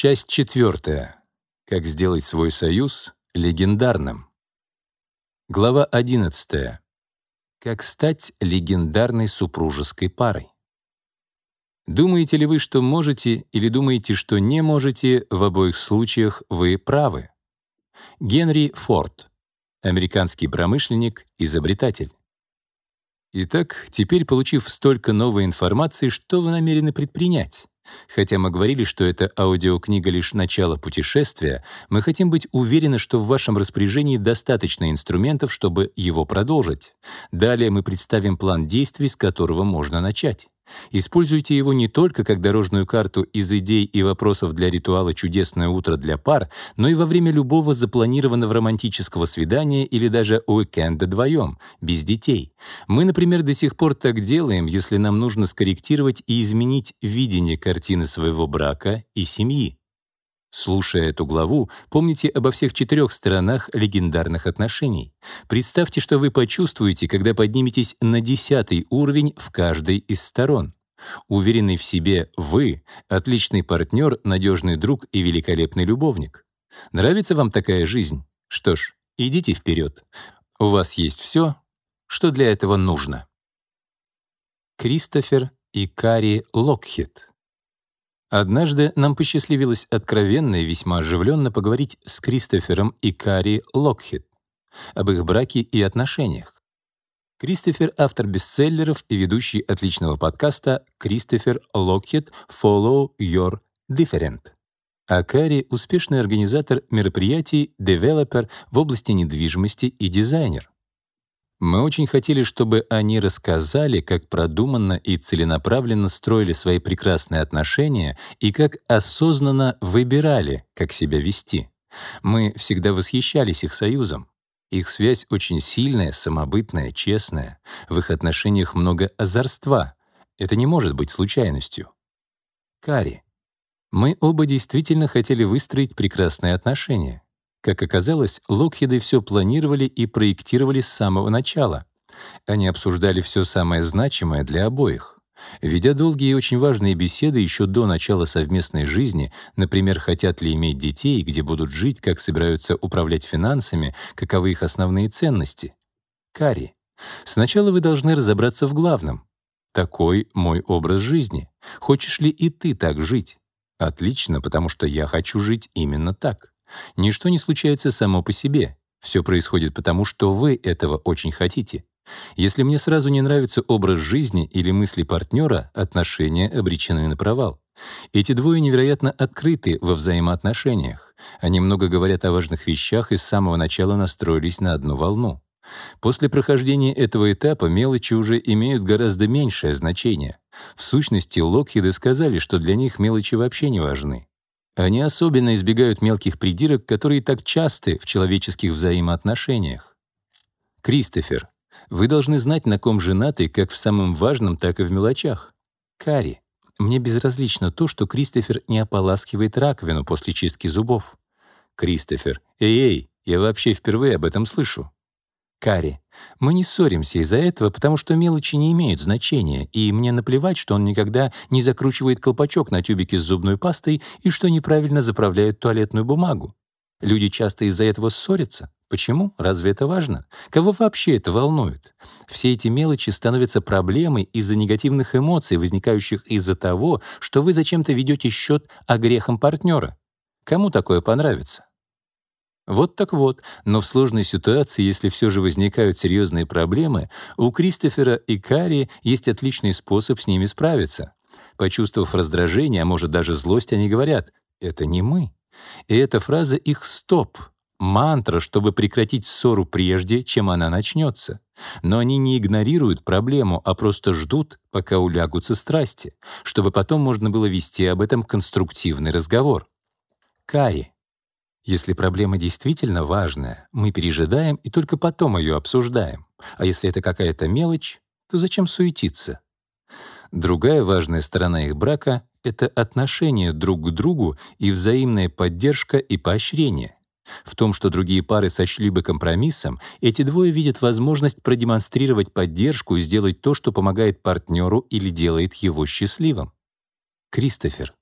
Часть четвертая. Как сделать свой союз легендарным. Глава 11. Как стать легендарной супружеской парой. Думаете ли вы, что можете, или думаете, что не можете, в обоих случаях вы правы. Генри Форд, американский промышленник, изобретатель. Итак, теперь, получив столько новой информации, что вы намерены предпринять? Хотя мы говорили, что эта аудиокнига лишь начало путешествия, мы хотим быть уверены, что в вашем распоряжении достаточно инструментов, чтобы его продолжить. Далее мы представим план действий, с которого можно начать. Используйте его не только как дорожную карту из идей и вопросов для ритуала «Чудесное утро для пар», но и во время любого запланированного романтического свидания или даже уикенда вдвоем, без детей. Мы, например, до сих пор так делаем, если нам нужно скорректировать и изменить видение картины своего брака и семьи. Слушая эту главу, помните обо всех четырех сторонах легендарных отношений. Представьте, что вы почувствуете, когда подниметесь на десятый уровень в каждой из сторон. Уверенный в себе вы — отличный партнер, надежный друг и великолепный любовник. Нравится вам такая жизнь? Что ж, идите вперед. У вас есть все, что для этого нужно. Кристофер и Кари Локхит Однажды нам посчастливилось откровенно и весьма оживленно поговорить с Кристофером и Кари Локхит об их браке и отношениях. Кристофер — автор бестселлеров и ведущий отличного подкаста «Кристофер Локхит Follow Your Different». А Кари — успешный организатор мероприятий, девелопер в области недвижимости и дизайнер. Мы очень хотели, чтобы они рассказали, как продуманно и целенаправленно строили свои прекрасные отношения и как осознанно выбирали, как себя вести. Мы всегда восхищались их союзом. Их связь очень сильная, самобытная, честная. В их отношениях много озорства. Это не может быть случайностью. Кари. Мы оба действительно хотели выстроить прекрасные отношения. Как оказалось, Локхеды все планировали и проектировали с самого начала. Они обсуждали все самое значимое для обоих. Ведя долгие и очень важные беседы еще до начала совместной жизни, например, хотят ли иметь детей, где будут жить, как собираются управлять финансами, каковы их основные ценности. Кари, сначала вы должны разобраться в главном. Такой мой образ жизни. Хочешь ли и ты так жить? Отлично, потому что я хочу жить именно так. Ничто не случается само по себе. Все происходит потому, что вы этого очень хотите. Если мне сразу не нравится образ жизни или мысли партнера, отношения обречены на провал. Эти двое невероятно открыты во взаимоотношениях. Они много говорят о важных вещах и с самого начала настроились на одну волну. После прохождения этого этапа мелочи уже имеют гораздо меньшее значение. В сущности, Локхиды сказали, что для них мелочи вообще не важны. Они особенно избегают мелких придирок, которые так часты в человеческих взаимоотношениях. Кристофер, вы должны знать, на ком женаты как в самом важном, так и в мелочах. Кари, мне безразлично то, что Кристофер не ополаскивает раковину после чистки зубов. Кристофер, эй-эй, я вообще впервые об этом слышу. Кари, мы не ссоримся из-за этого, потому что мелочи не имеют значения, и мне наплевать, что он никогда не закручивает колпачок на тюбике с зубной пастой и что неправильно заправляет туалетную бумагу. Люди часто из-за этого ссорятся. Почему? Разве это важно? Кого вообще это волнует? Все эти мелочи становятся проблемой из-за негативных эмоций, возникающих из-за того, что вы зачем-то ведете счет о грехам партнера. Кому такое понравится? Вот так вот, но в сложной ситуации, если все же возникают серьезные проблемы, у Кристофера и Кари есть отличный способ с ними справиться. Почувствовав раздражение, а может даже злость, они говорят «это не мы». И эта фраза их «стоп», мантра, чтобы прекратить ссору прежде, чем она начнется. Но они не игнорируют проблему, а просто ждут, пока улягутся страсти, чтобы потом можно было вести об этом конструктивный разговор. Кари. Если проблема действительно важная, мы пережидаем и только потом ее обсуждаем. А если это какая-то мелочь, то зачем суетиться? Другая важная сторона их брака — это отношение друг к другу и взаимная поддержка и поощрение. В том, что другие пары сочли бы компромиссом, эти двое видят возможность продемонстрировать поддержку и сделать то, что помогает партнеру или делает его счастливым. Кристофер,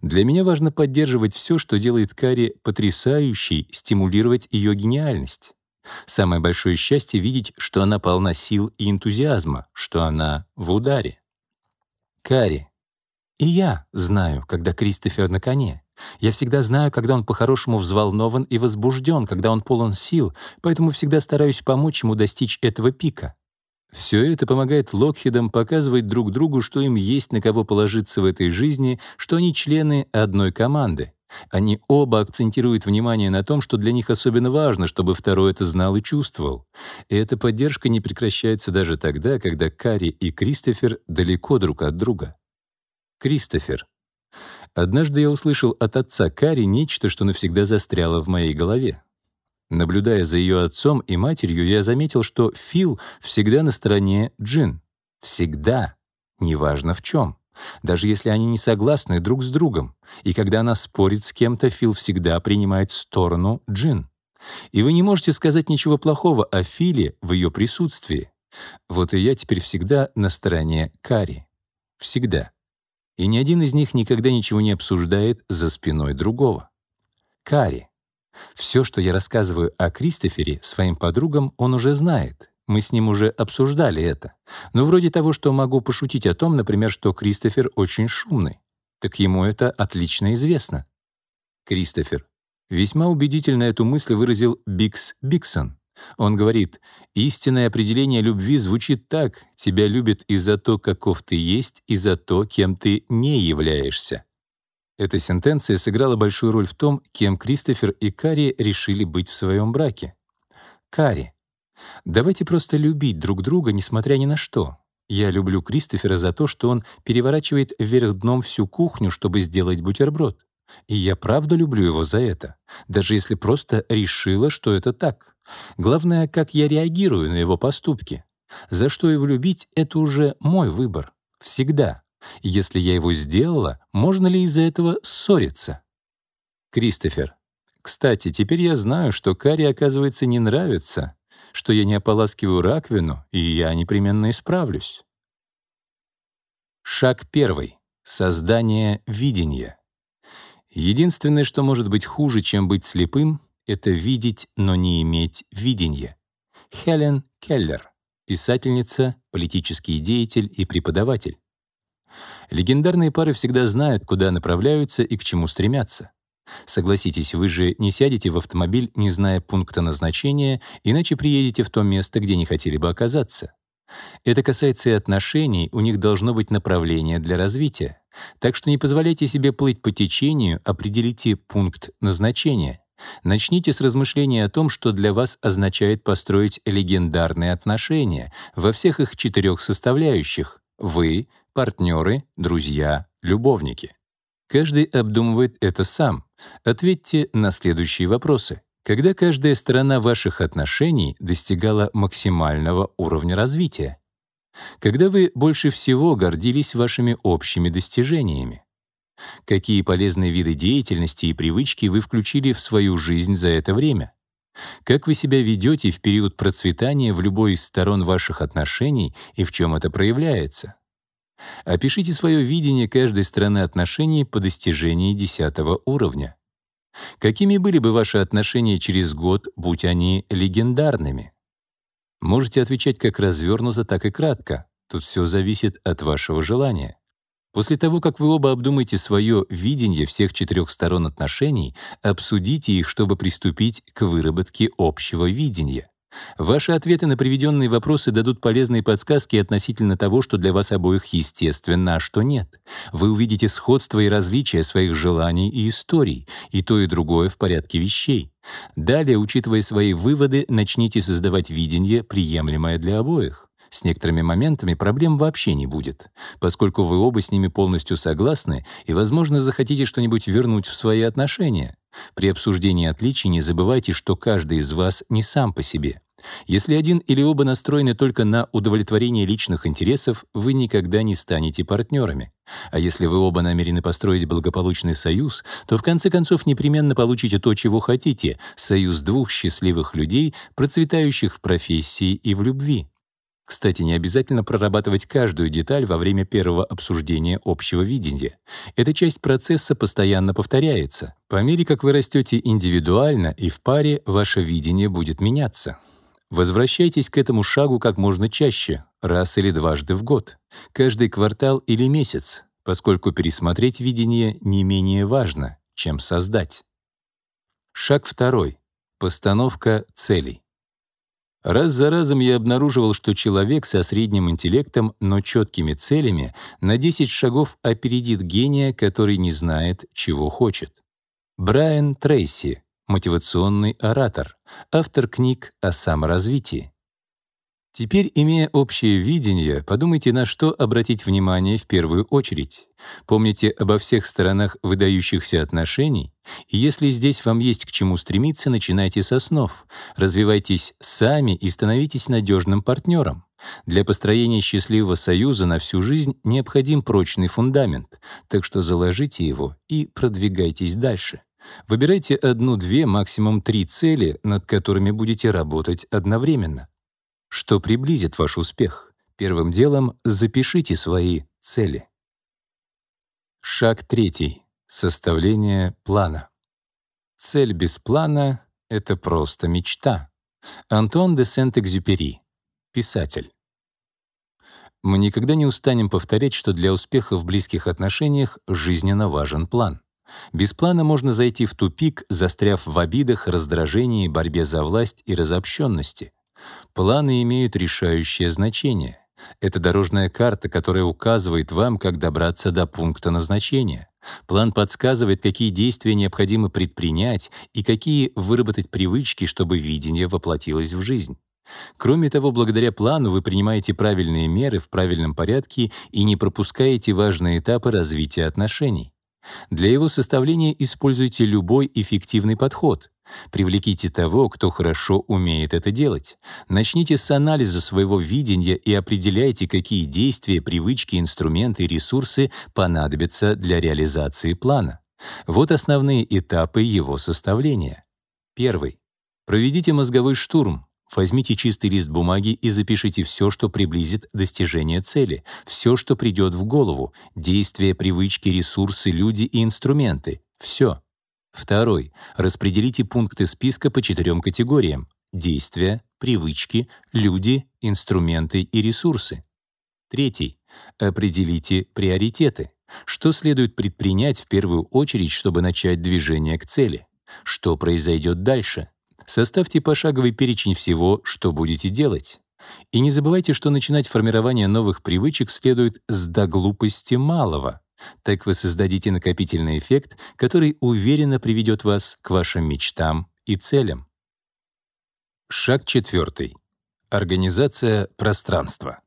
Для меня важно поддерживать все, что делает Кари потрясающей, стимулировать ее гениальность. Самое большое счастье — видеть, что она полна сил и энтузиазма, что она в ударе. Кари. И я знаю, когда Кристофер на коне. Я всегда знаю, когда он по-хорошему взволнован и возбужден, когда он полон сил, поэтому всегда стараюсь помочь ему достичь этого пика. Все это помогает Локхидам показывать друг другу, что им есть на кого положиться в этой жизни, что они члены одной команды. Они оба акцентируют внимание на том, что для них особенно важно, чтобы второй это знал и чувствовал. И эта поддержка не прекращается даже тогда, когда Карри и Кристофер далеко друг от друга. Кристофер. Однажды я услышал от отца Кари нечто, что навсегда застряло в моей голове. Наблюдая за ее отцом и матерью, я заметил, что Фил всегда на стороне Джин. Всегда. Неважно в чем. Даже если они не согласны друг с другом. И когда она спорит с кем-то, Фил всегда принимает сторону Джин. И вы не можете сказать ничего плохого о Филе в ее присутствии. Вот и я теперь всегда на стороне Кари. Всегда и ни один из них никогда ничего не обсуждает за спиной другого. Кари. Все, что я рассказываю о Кристофере своим подругам, он уже знает. Мы с ним уже обсуждали это. Но вроде того, что могу пошутить о том, например, что Кристофер очень шумный. Так ему это отлично известно. Кристофер. Весьма убедительно эту мысль выразил Бикс Биксон. Он говорит, «Истинное определение любви звучит так. Тебя любят и за то, каков ты есть, и за то, кем ты не являешься». Эта сентенция сыграла большую роль в том, кем Кристофер и Кари решили быть в своем браке. Кари. Давайте просто любить друг друга, несмотря ни на что. Я люблю Кристофера за то, что он переворачивает вверх дном всю кухню, чтобы сделать бутерброд. И я правда люблю его за это, даже если просто решила, что это так. Главное, как я реагирую на его поступки. За что его любить — это уже мой выбор. Всегда. Если я его сделала, можно ли из-за этого ссориться? Кристофер. Кстати, теперь я знаю, что Карри, оказывается, не нравится, что я не ополаскиваю раковину, и я непременно исправлюсь. Шаг первый. Создание видения. Единственное, что может быть хуже, чем быть слепым, — это видеть, но не иметь видения. Хелен Келлер, писательница, политический деятель и преподаватель. Легендарные пары всегда знают, куда направляются и к чему стремятся. Согласитесь, вы же не сядете в автомобиль, не зная пункта назначения, иначе приедете в то место, где не хотели бы оказаться. Это касается и отношений, у них должно быть направление для развития. Так что не позволяйте себе плыть по течению, определите пункт назначения. Начните с размышления о том, что для вас означает построить легендарные отношения во всех их четырех составляющих — вы, партнеры, друзья, любовники. Каждый обдумывает это сам. Ответьте на следующие вопросы. Когда каждая сторона ваших отношений достигала максимального уровня развития? Когда вы больше всего гордились вашими общими достижениями? Какие полезные виды деятельности и привычки вы включили в свою жизнь за это время? Как вы себя ведете в период процветания в любой из сторон ваших отношений и в чем это проявляется? Опишите свое видение каждой стороны отношений по достижении десятого уровня. Какими были бы ваши отношения через год, будь они легендарными? Можете отвечать как развернуто, так и кратко. Тут все зависит от вашего желания. После того, как вы оба обдумаете свое видение всех четырех сторон отношений, обсудите их, чтобы приступить к выработке общего видения. Ваши ответы на приведенные вопросы дадут полезные подсказки относительно того, что для вас обоих естественно, а что нет. Вы увидите сходство и различия своих желаний и историй, и то и другое в порядке вещей. Далее, учитывая свои выводы, начните создавать видение, приемлемое для обоих. С некоторыми моментами проблем вообще не будет, поскольку вы оба с ними полностью согласны и, возможно, захотите что-нибудь вернуть в свои отношения. При обсуждении отличий не забывайте, что каждый из вас не сам по себе. Если один или оба настроены только на удовлетворение личных интересов, вы никогда не станете партнерами. А если вы оба намерены построить благополучный союз, то в конце концов непременно получите то, чего хотите — союз двух счастливых людей, процветающих в профессии и в любви. Кстати, не обязательно прорабатывать каждую деталь во время первого обсуждения общего видения. Эта часть процесса постоянно повторяется. По мере как вы растете индивидуально и в паре, ваше видение будет меняться. Возвращайтесь к этому шагу как можно чаще, раз или дважды в год, каждый квартал или месяц, поскольку пересмотреть видение не менее важно, чем создать. Шаг второй. Постановка целей. Раз за разом я обнаруживал, что человек со средним интеллектом, но четкими целями на 10 шагов опередит гения, который не знает, чего хочет. Брайан Трейси, мотивационный оратор, автор книг о саморазвитии. Теперь, имея общее видение, подумайте, на что обратить внимание в первую очередь. Помните обо всех сторонах выдающихся отношений, и если здесь вам есть к чему стремиться, начинайте с основ. Развивайтесь сами и становитесь надежным партнером. Для построения счастливого союза на всю жизнь необходим прочный фундамент, так что заложите его и продвигайтесь дальше. Выбирайте одну-две, максимум три цели, над которыми будете работать одновременно что приблизит ваш успех. Первым делом запишите свои цели. Шаг третий. Составление плана. Цель без плана — это просто мечта. Антуан де Сент-Экзюпери, писатель. Мы никогда не устанем повторять, что для успеха в близких отношениях жизненно важен план. Без плана можно зайти в тупик, застряв в обидах, раздражении, борьбе за власть и разобщенности. Планы имеют решающее значение. Это дорожная карта, которая указывает вам, как добраться до пункта назначения. План подсказывает, какие действия необходимо предпринять и какие выработать привычки, чтобы видение воплотилось в жизнь. Кроме того, благодаря плану вы принимаете правильные меры в правильном порядке и не пропускаете важные этапы развития отношений. Для его составления используйте любой эффективный подход. Привлеките того, кто хорошо умеет это делать. Начните с анализа своего видения и определяйте, какие действия, привычки, инструменты и ресурсы понадобятся для реализации плана. Вот основные этапы его составления. Первый. Проведите мозговой штурм. Возьмите чистый лист бумаги и запишите все, что приблизит достижение цели, все, что придет в голову, действия, привычки, ресурсы, люди и инструменты. Все. Второй. Распределите пункты списка по четырем категориям — действия, привычки, люди, инструменты и ресурсы. Третий. Определите приоритеты. Что следует предпринять в первую очередь, чтобы начать движение к цели? Что произойдет дальше? Составьте пошаговый перечень всего, что будете делать. И не забывайте, что начинать формирование новых привычек следует с до глупости малого. Так вы создадите накопительный эффект, который уверенно приведет вас к вашим мечтам и целям. Шаг четвертый. Организация пространства.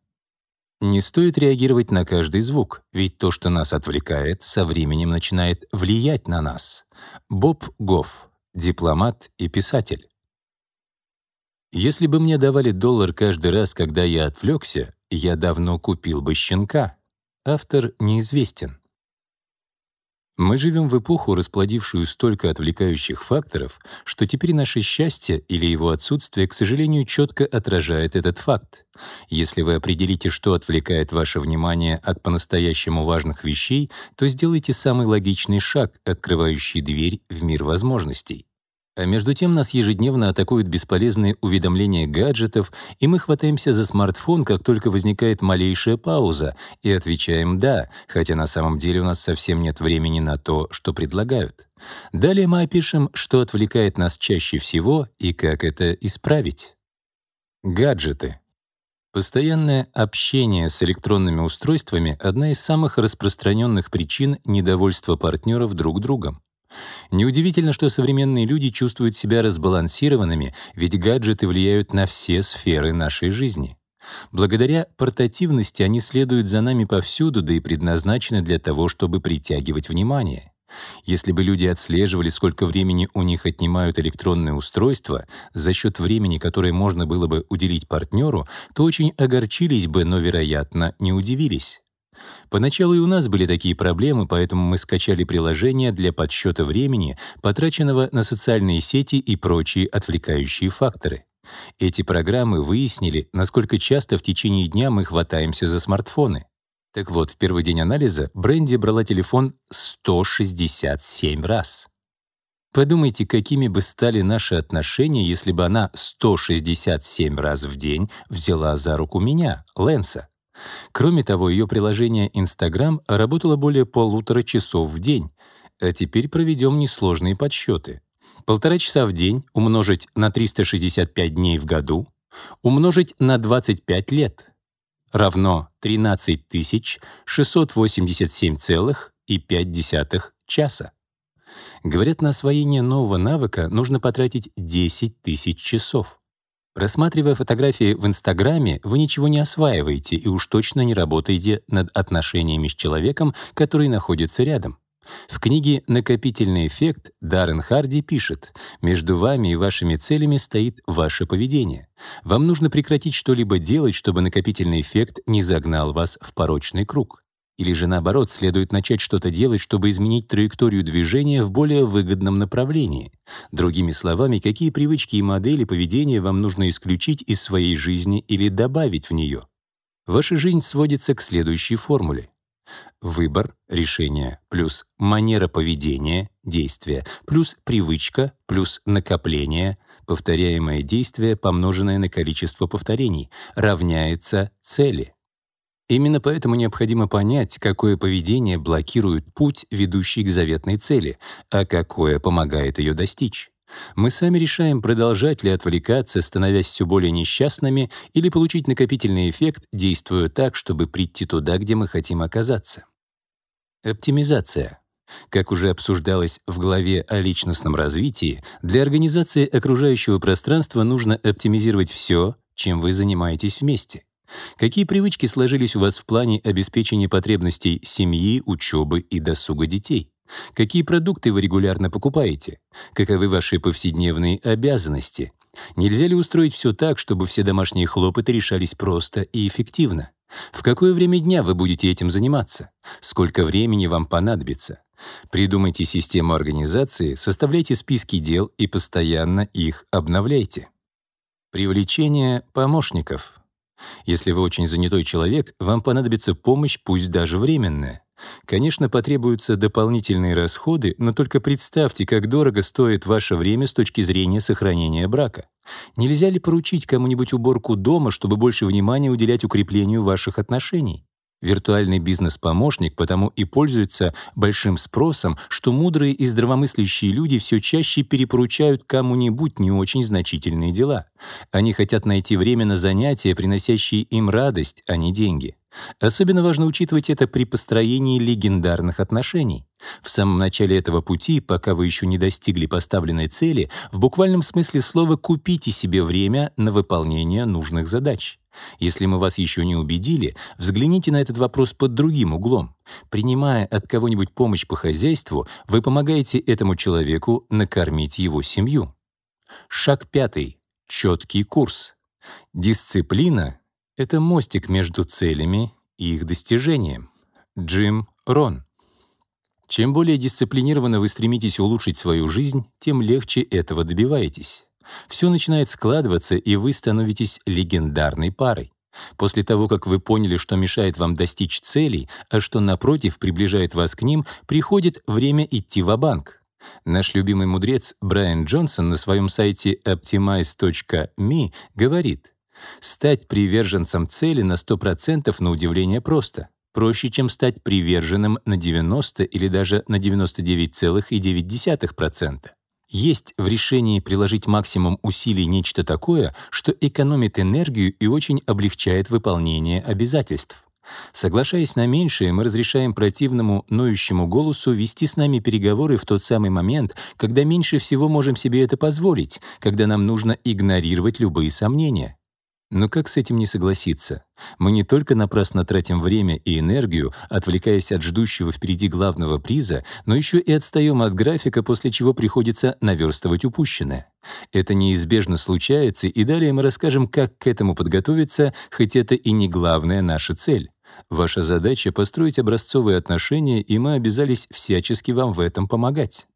Не стоит реагировать на каждый звук, ведь то, что нас отвлекает, со временем начинает влиять на нас. Боб Гофф, дипломат и писатель. Если бы мне давали доллар каждый раз, когда я отвлекся, я давно купил бы щенка. Автор неизвестен. Мы живем в эпоху, расплодившую столько отвлекающих факторов, что теперь наше счастье или его отсутствие, к сожалению, четко отражает этот факт. Если вы определите, что отвлекает ваше внимание от по-настоящему важных вещей, то сделайте самый логичный шаг, открывающий дверь в мир возможностей. А между тем нас ежедневно атакуют бесполезные уведомления гаджетов, и мы хватаемся за смартфон, как только возникает малейшая пауза, и отвечаем «да», хотя на самом деле у нас совсем нет времени на то, что предлагают. Далее мы опишем, что отвлекает нас чаще всего и как это исправить. Гаджеты. Постоянное общение с электронными устройствами — одна из самых распространенных причин недовольства партнеров друг другом. Неудивительно, что современные люди чувствуют себя разбалансированными, ведь гаджеты влияют на все сферы нашей жизни. Благодаря портативности они следуют за нами повсюду, да и предназначены для того, чтобы притягивать внимание. Если бы люди отслеживали, сколько времени у них отнимают электронные устройства за счет времени, которое можно было бы уделить партнеру, то очень огорчились бы, но, вероятно, не удивились. Поначалу и у нас были такие проблемы, поэтому мы скачали приложение для подсчета времени, потраченного на социальные сети и прочие отвлекающие факторы. Эти программы выяснили, насколько часто в течение дня мы хватаемся за смартфоны. Так вот, в первый день анализа Бренди брала телефон 167 раз. Подумайте, какими бы стали наши отношения, если бы она 167 раз в день взяла за руку меня, Лэнса. Кроме того, ее приложение Instagram работало более полутора часов в день. А теперь проведем несложные подсчеты. Полтора часа в день умножить на 365 дней в году, умножить на 25 лет равно 13 687,5 часа. Говорят, на освоение нового навыка нужно потратить 10 тысяч часов. Рассматривая фотографии в Инстаграме, вы ничего не осваиваете и уж точно не работаете над отношениями с человеком, который находится рядом. В книге «Накопительный эффект» Даррен Харди пишет, «Между вами и вашими целями стоит ваше поведение. Вам нужно прекратить что-либо делать, чтобы накопительный эффект не загнал вас в порочный круг. Или же наоборот, следует начать что-то делать, чтобы изменить траекторию движения в более выгодном направлении. Другими словами, какие привычки и модели поведения вам нужно исключить из своей жизни или добавить в нее. Ваша жизнь сводится к следующей формуле. Выбор, решение, плюс манера поведения, действия, плюс привычка, плюс накопление, повторяемое действие, помноженное на количество повторений, равняется цели. Именно поэтому необходимо понять, какое поведение блокирует путь, ведущий к заветной цели, а какое помогает ее достичь. Мы сами решаем, продолжать ли отвлекаться, становясь все более несчастными, или получить накопительный эффект, действуя так, чтобы прийти туда, где мы хотим оказаться. Оптимизация. Как уже обсуждалось в главе о личностном развитии, для организации окружающего пространства нужно оптимизировать все, чем вы занимаетесь вместе. Какие привычки сложились у вас в плане обеспечения потребностей семьи, учебы и досуга детей? Какие продукты вы регулярно покупаете? Каковы ваши повседневные обязанности? Нельзя ли устроить все так, чтобы все домашние хлопоты решались просто и эффективно? В какое время дня вы будете этим заниматься? Сколько времени вам понадобится? Придумайте систему организации, составляйте списки дел и постоянно их обновляйте. Привлечение помощников. Если вы очень занятой человек, вам понадобится помощь, пусть даже временная. Конечно, потребуются дополнительные расходы, но только представьте, как дорого стоит ваше время с точки зрения сохранения брака. Нельзя ли поручить кому-нибудь уборку дома, чтобы больше внимания уделять укреплению ваших отношений? Виртуальный бизнес-помощник потому и пользуется большим спросом, что мудрые и здравомыслящие люди все чаще перепоручают кому-нибудь не очень значительные дела. Они хотят найти время на занятия, приносящие им радость, а не деньги. Особенно важно учитывать это при построении легендарных отношений. В самом начале этого пути, пока вы еще не достигли поставленной цели, в буквальном смысле слова «купите себе время на выполнение нужных задач». Если мы вас еще не убедили, взгляните на этот вопрос под другим углом. Принимая от кого-нибудь помощь по хозяйству, вы помогаете этому человеку накормить его семью. Шаг пятый. Четкий курс. Дисциплина — это мостик между целями и их достижением. Джим Рон. Чем более дисциплинированно вы стремитесь улучшить свою жизнь, тем легче этого добиваетесь. Все начинает складываться, и вы становитесь легендарной парой. После того, как вы поняли, что мешает вам достичь целей, а что, напротив, приближает вас к ним, приходит время идти в банк Наш любимый мудрец Брайан Джонсон на своем сайте optimize.me говорит, «Стать приверженцем цели на 100% на удивление просто проще, чем стать приверженным на 90 или даже на 99,9%. Есть в решении приложить максимум усилий нечто такое, что экономит энергию и очень облегчает выполнение обязательств. Соглашаясь на меньшее, мы разрешаем противному, ноющему голосу вести с нами переговоры в тот самый момент, когда меньше всего можем себе это позволить, когда нам нужно игнорировать любые сомнения. Но как с этим не согласиться? Мы не только напрасно тратим время и энергию, отвлекаясь от ждущего впереди главного приза, но еще и отстаем от графика, после чего приходится наверстывать упущенное. Это неизбежно случается, и далее мы расскажем, как к этому подготовиться, хоть это и не главная наша цель. Ваша задача — построить образцовые отношения, и мы обязались всячески вам в этом помогать.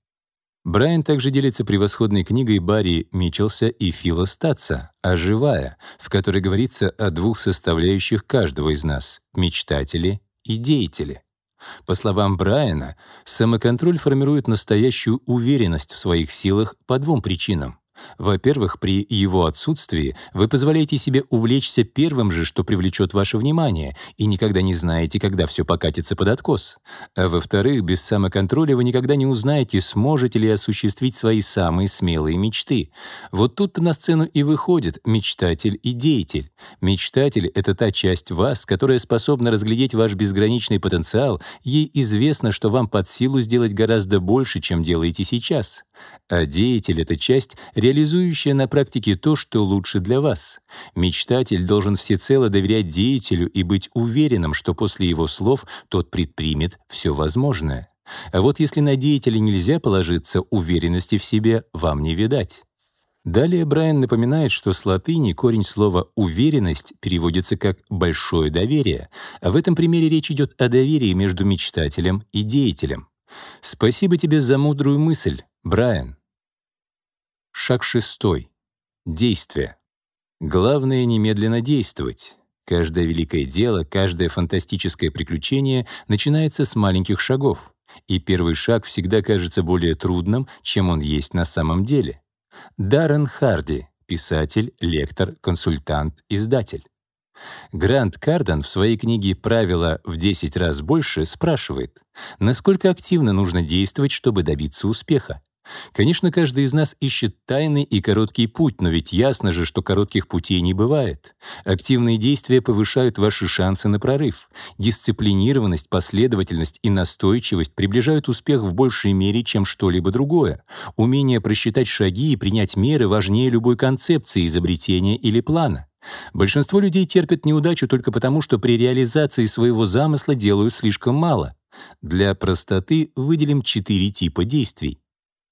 Брайан также делится превосходной книгой Барри Митчелса и Фила Статса «Оживая», в которой говорится о двух составляющих каждого из нас — мечтатели и деятели. По словам Брайана, самоконтроль формирует настоящую уверенность в своих силах по двум причинам. Во-первых, при его отсутствии вы позволяете себе увлечься первым же, что привлечет ваше внимание, и никогда не знаете, когда все покатится под откос. А во-вторых, без самоконтроля вы никогда не узнаете, сможете ли осуществить свои самые смелые мечты. Вот тут на сцену и выходит мечтатель и деятель. Мечтатель — это та часть вас, которая способна разглядеть ваш безграничный потенциал, ей известно, что вам под силу сделать гораздо больше, чем делаете сейчас. А деятель — это часть, реализующая на практике то, что лучше для вас. Мечтатель должен всецело доверять деятелю и быть уверенным, что после его слов тот предпримет все возможное. А вот если на деятеля нельзя положиться, уверенности в себе вам не видать. Далее Брайан напоминает, что с латыни корень слова «уверенность» переводится как «большое доверие», а в этом примере речь идет о доверии между мечтателем и деятелем. Спасибо тебе за мудрую мысль, Брайан. Шаг шестой. Действие. Главное — немедленно действовать. Каждое великое дело, каждое фантастическое приключение начинается с маленьких шагов, и первый шаг всегда кажется более трудным, чем он есть на самом деле. Даррен Харди, писатель, лектор, консультант, издатель. Грант Карден в своей книге «Правила в 10 раз больше» спрашивает, насколько активно нужно действовать, чтобы добиться успеха. Конечно, каждый из нас ищет тайный и короткий путь, но ведь ясно же, что коротких путей не бывает. Активные действия повышают ваши шансы на прорыв. Дисциплинированность, последовательность и настойчивость приближают успех в большей мере, чем что-либо другое. Умение просчитать шаги и принять меры важнее любой концепции, изобретения или плана. Большинство людей терпят неудачу только потому, что при реализации своего замысла делают слишком мало. Для простоты выделим четыре типа действий.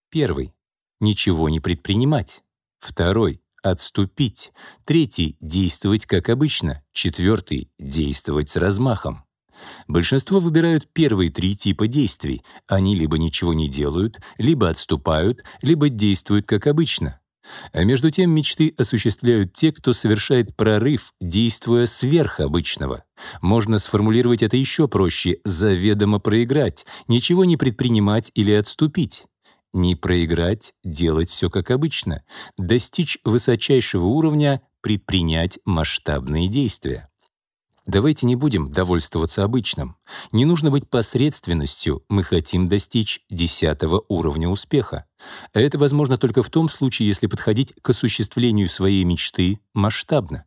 Первый — ничего не предпринимать. Второй — отступить. Третий — действовать как обычно. Четвертый — действовать с размахом. Большинство выбирают первые три типа действий. Они либо ничего не делают, либо отступают, либо действуют как обычно. А между тем мечты осуществляют те, кто совершает прорыв, действуя сверх обычного. Можно сформулировать это еще проще — заведомо проиграть, ничего не предпринимать или отступить. Не проиграть, делать все как обычно, достичь высочайшего уровня, предпринять масштабные действия. Давайте не будем довольствоваться обычным. Не нужно быть посредственностью, мы хотим достичь десятого уровня успеха. Это возможно только в том случае, если подходить к осуществлению своей мечты масштабно.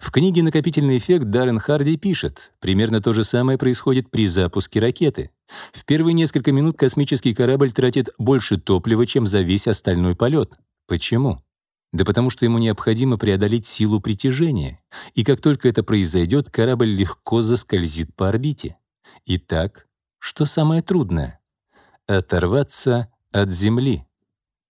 В книге «Накопительный эффект» Даррен Харди пишет, примерно то же самое происходит при запуске ракеты. В первые несколько минут космический корабль тратит больше топлива, чем за весь остальной полет. Почему? Да потому что ему необходимо преодолеть силу притяжения, и как только это произойдет, корабль легко заскользит по орбите. Итак, что самое трудное? Оторваться от Земли.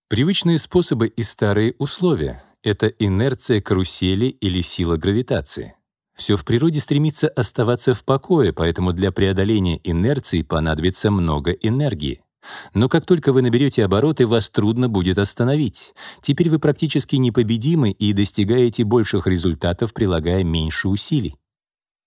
Привычные способы и старые условия — это инерция карусели или сила гравитации. Все в природе стремится оставаться в покое, поэтому для преодоления инерции понадобится много энергии. Но как только вы наберете обороты, вас трудно будет остановить. Теперь вы практически непобедимы и достигаете больших результатов, прилагая меньше усилий.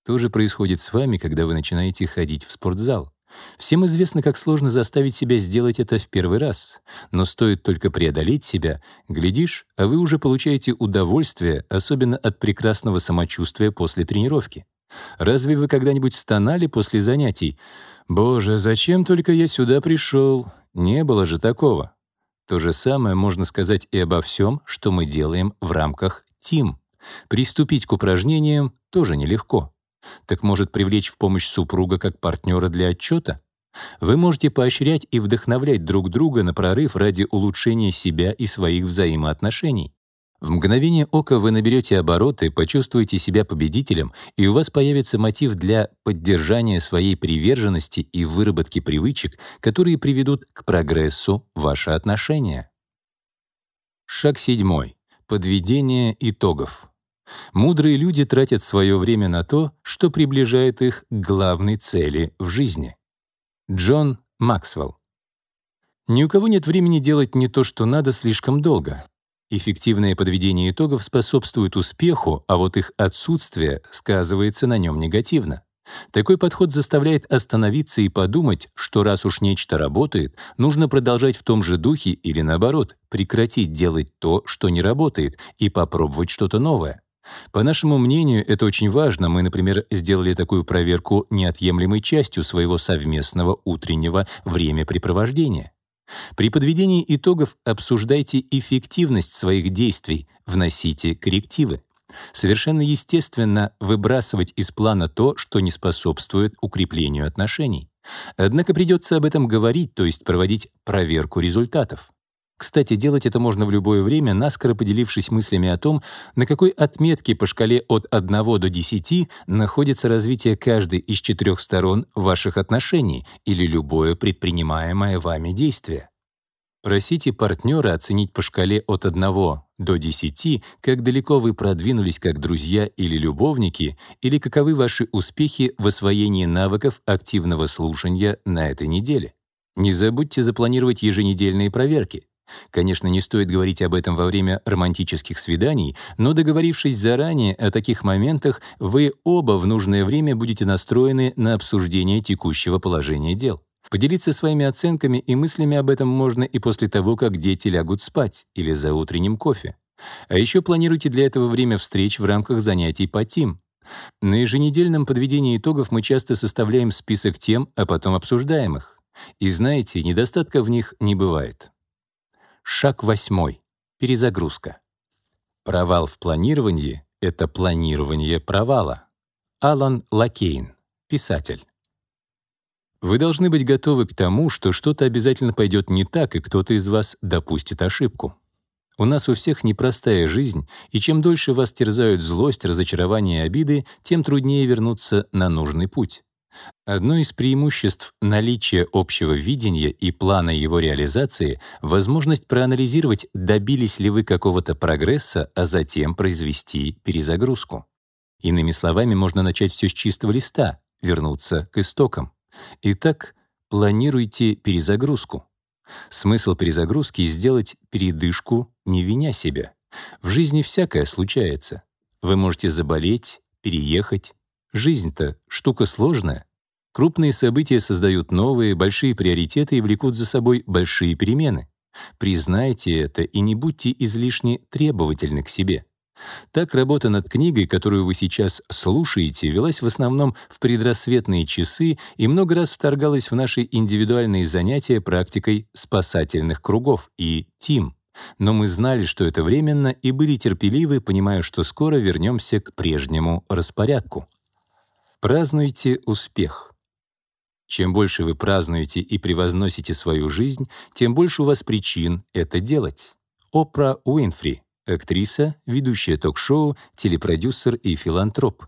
То же происходит с вами, когда вы начинаете ходить в спортзал. Всем известно, как сложно заставить себя сделать это в первый раз. Но стоит только преодолеть себя, глядишь, а вы уже получаете удовольствие, особенно от прекрасного самочувствия после тренировки. Разве вы когда-нибудь стонали после занятий? «Боже, зачем только я сюда пришел? Не было же такого». То же самое можно сказать и обо всем, что мы делаем в рамках ТИМ. Приступить к упражнениям тоже нелегко. Так может привлечь в помощь супруга как партнера для отчета? Вы можете поощрять и вдохновлять друг друга на прорыв ради улучшения себя и своих взаимоотношений. В мгновение ока вы наберете обороты, почувствуете себя победителем, и у вас появится мотив для поддержания своей приверженности и выработки привычек, которые приведут к прогрессу ваши отношения. Шаг седьмой. Подведение итогов. Мудрые люди тратят свое время на то, что приближает их к главной цели в жизни. Джон Максвелл Ни у кого нет времени делать не то, что надо, слишком долго. Эффективное подведение итогов способствует успеху, а вот их отсутствие сказывается на нем негативно. Такой подход заставляет остановиться и подумать, что раз уж нечто работает, нужно продолжать в том же духе или, наоборот, прекратить делать то, что не работает, и попробовать что-то новое. По нашему мнению, это очень важно. Мы, например, сделали такую проверку неотъемлемой частью своего совместного утреннего времяпрепровождения. При подведении итогов обсуждайте эффективность своих действий, вносите коррективы. Совершенно естественно выбрасывать из плана то, что не способствует укреплению отношений. Однако придется об этом говорить, то есть проводить проверку результатов. Кстати, делать это можно в любое время, наскоро поделившись мыслями о том, на какой отметке по шкале от 1 до 10 находится развитие каждой из четырех сторон ваших отношений или любое предпринимаемое вами действие. Просите партнера оценить по шкале от 1 до 10, как далеко вы продвинулись как друзья или любовники, или каковы ваши успехи в освоении навыков активного слушания на этой неделе. Не забудьте запланировать еженедельные проверки. Конечно, не стоит говорить об этом во время романтических свиданий, но договорившись заранее о таких моментах, вы оба в нужное время будете настроены на обсуждение текущего положения дел. Поделиться своими оценками и мыслями об этом можно и после того, как дети лягут спать или за утренним кофе. А еще планируйте для этого время встреч в рамках занятий по ТИМ. На еженедельном подведении итогов мы часто составляем список тем, а потом обсуждаем их. И знаете, недостатка в них не бывает. Шаг восьмой. Перезагрузка. Провал в планировании — это планирование провала. Алан Лакейн, писатель. Вы должны быть готовы к тому, что что-то обязательно пойдет не так, и кто-то из вас допустит ошибку. У нас у всех непростая жизнь, и чем дольше вас терзают злость, разочарование и обиды, тем труднее вернуться на нужный путь. Одно из преимуществ наличия общего видения и плана его реализации — возможность проанализировать, добились ли вы какого-то прогресса, а затем произвести перезагрузку. Иными словами, можно начать все с чистого листа, вернуться к истокам. Итак, планируйте перезагрузку. Смысл перезагрузки — сделать передышку, не виня себя. В жизни всякое случается. Вы можете заболеть, переехать. Жизнь-то штука сложная. Крупные события создают новые, большие приоритеты и влекут за собой большие перемены. Признайте это и не будьте излишне требовательны к себе. Так работа над книгой, которую вы сейчас слушаете, велась в основном в предрассветные часы и много раз вторгалась в наши индивидуальные занятия практикой спасательных кругов и ТИМ. Но мы знали, что это временно, и были терпеливы, понимая, что скоро вернемся к прежнему распорядку. Празднуйте успех. Чем больше вы празднуете и превозносите свою жизнь, тем больше у вас причин это делать. Опра Уинфри, актриса, ведущая ток-шоу, телепродюсер и филантроп.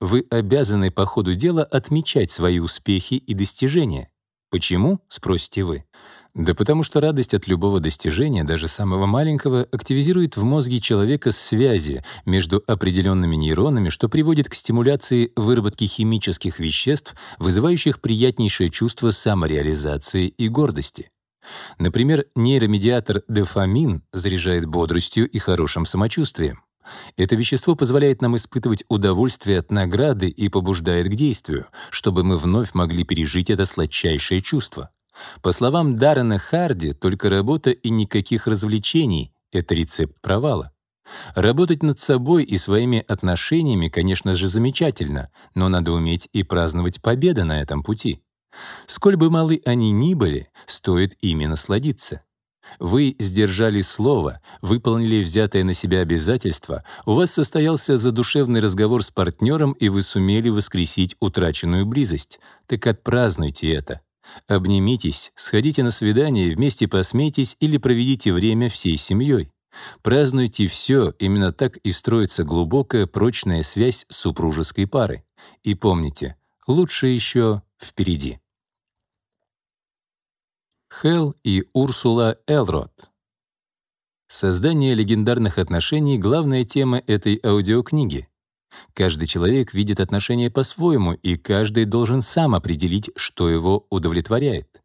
Вы обязаны по ходу дела отмечать свои успехи и достижения. Почему, спросите вы? Да потому что радость от любого достижения, даже самого маленького, активизирует в мозге человека связи между определенными нейронами, что приводит к стимуляции выработки химических веществ, вызывающих приятнейшее чувство самореализации и гордости. Например, нейромедиатор дофамин заряжает бодростью и хорошим самочувствием. Это вещество позволяет нам испытывать удовольствие от награды и побуждает к действию, чтобы мы вновь могли пережить это сладчайшее чувство. По словам Даррена Харди, только работа и никаких развлечений — это рецепт провала. Работать над собой и своими отношениями, конечно же, замечательно, но надо уметь и праздновать победы на этом пути. Сколь бы малы они ни были, стоит ими насладиться. Вы сдержали слово, выполнили взятое на себя обязательство, у вас состоялся задушевный разговор с партнером, и вы сумели воскресить утраченную близость. Так отпразднуйте это. Обнимитесь, сходите на свидание, вместе посмейтесь или проведите время всей семьей. Празднуйте все, именно так и строится глубокая, прочная связь супружеской пары. И помните, лучше еще впереди. Хелл и Урсула Элрод. Создание легендарных отношений — главная тема этой аудиокниги. Каждый человек видит отношения по-своему, и каждый должен сам определить, что его удовлетворяет.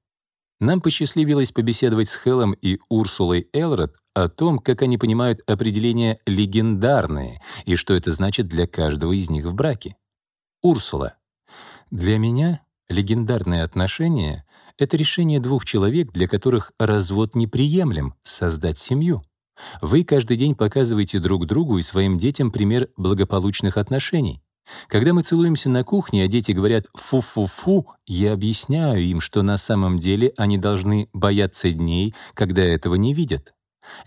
Нам посчастливилось побеседовать с Хеллом и Урсулой Элрод о том, как они понимают определение «легендарные» и что это значит для каждого из них в браке. Урсула. Для меня легендарные отношения — это решение двух человек, для которых развод неприемлем — создать семью. Вы каждый день показываете друг другу и своим детям пример благополучных отношений. Когда мы целуемся на кухне, а дети говорят «фу-фу-фу», я объясняю им, что на самом деле они должны бояться дней, когда этого не видят.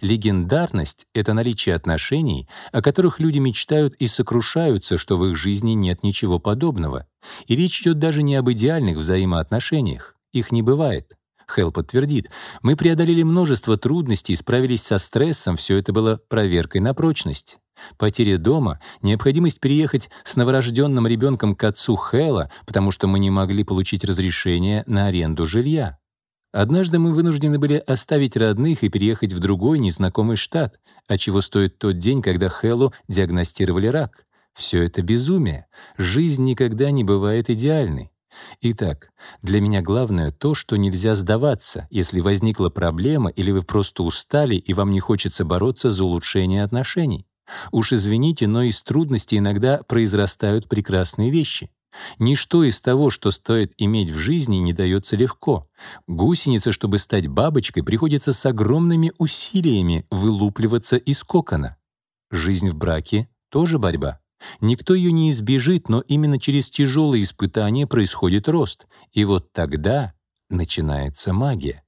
Легендарность — это наличие отношений, о которых люди мечтают и сокрушаются, что в их жизни нет ничего подобного. И речь идет даже не об идеальных взаимоотношениях. Их не бывает. Хелл подтвердит, мы преодолели множество трудностей, справились со стрессом, все это было проверкой на прочность. Потеря дома, необходимость переехать с новорожденным ребенком к отцу Хэла, потому что мы не могли получить разрешение на аренду жилья. Однажды мы вынуждены были оставить родных и переехать в другой незнакомый штат, а чего стоит тот день, когда Хэллу диагностировали рак. Все это безумие. Жизнь никогда не бывает идеальной. Итак, для меня главное то, что нельзя сдаваться, если возникла проблема или вы просто устали и вам не хочется бороться за улучшение отношений. Уж извините, но из трудностей иногда произрастают прекрасные вещи. Ничто из того, что стоит иметь в жизни, не дается легко. Гусеница, чтобы стать бабочкой, приходится с огромными усилиями вылупливаться из кокона. Жизнь в браке — тоже борьба. Никто ее не избежит, но именно через тяжелые испытания происходит рост. И вот тогда начинается магия.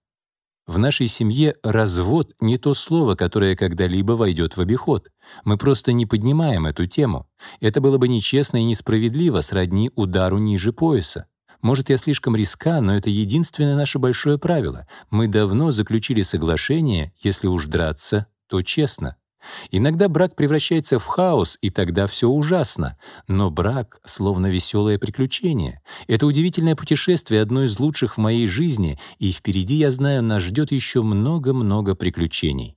В нашей семье развод — не то слово, которое когда-либо войдет в обиход. Мы просто не поднимаем эту тему. Это было бы нечестно и несправедливо, сродни удару ниже пояса. Может, я слишком риска, но это единственное наше большое правило. Мы давно заключили соглашение, если уж драться, то честно. Иногда брак превращается в хаос, и тогда все ужасно. Но брак словно веселое приключение. Это удивительное путешествие, одно из лучших в моей жизни, и впереди, я знаю, нас ждет еще много-много приключений.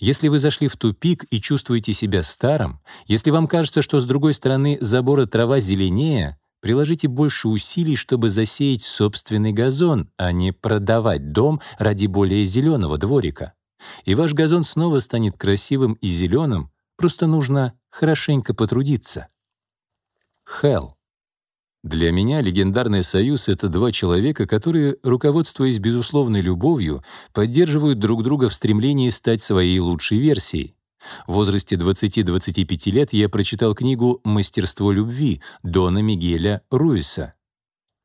Если вы зашли в тупик и чувствуете себя старым, если вам кажется, что с другой стороны забора трава зеленее, приложите больше усилий, чтобы засеять собственный газон, а не продавать дом ради более зеленого дворика. И ваш газон снова станет красивым и зеленым, просто нужно хорошенько потрудиться. Хелл. Для меня легендарный союз — это два человека, которые, руководствуясь безусловной любовью, поддерживают друг друга в стремлении стать своей лучшей версией. В возрасте 20-25 лет я прочитал книгу «Мастерство любви» Дона Мигеля Руиса.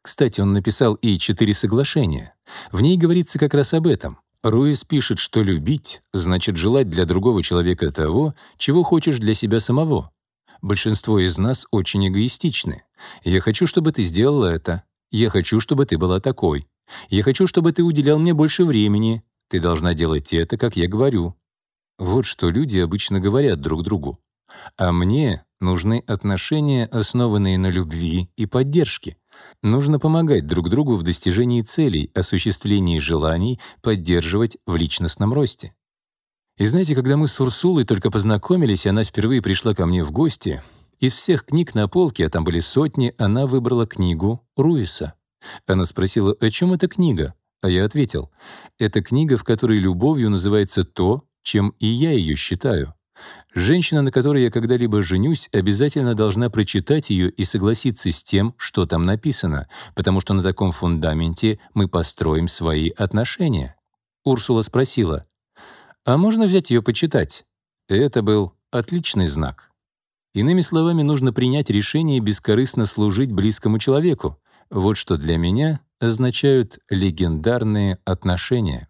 Кстати, он написал и «Четыре соглашения». В ней говорится как раз об этом. Руис пишет, что любить значит желать для другого человека того, чего хочешь для себя самого. Большинство из нас очень эгоистичны. Я хочу, чтобы ты сделала это. Я хочу, чтобы ты была такой. Я хочу, чтобы ты уделял мне больше времени. Ты должна делать это, как я говорю. Вот что люди обычно говорят друг другу. А мне нужны отношения, основанные на любви и поддержке. Нужно помогать друг другу в достижении целей, осуществлении желаний, поддерживать в личностном росте. И знаете, когда мы с Урсулой только познакомились, она впервые пришла ко мне в гости, из всех книг на полке, а там были сотни, она выбрала книгу Руиса. Она спросила, о чем эта книга? А я ответил, это книга, в которой любовью называется то, чем и я ее считаю. Женщина, на которой я когда-либо женюсь, обязательно должна прочитать ее и согласиться с тем, что там написано, потому что на таком фундаменте мы построим свои отношения. Урсула спросила, «А можно взять ее почитать?» Это был отличный знак. Иными словами, нужно принять решение бескорыстно служить близкому человеку. Вот что для меня означают легендарные отношения.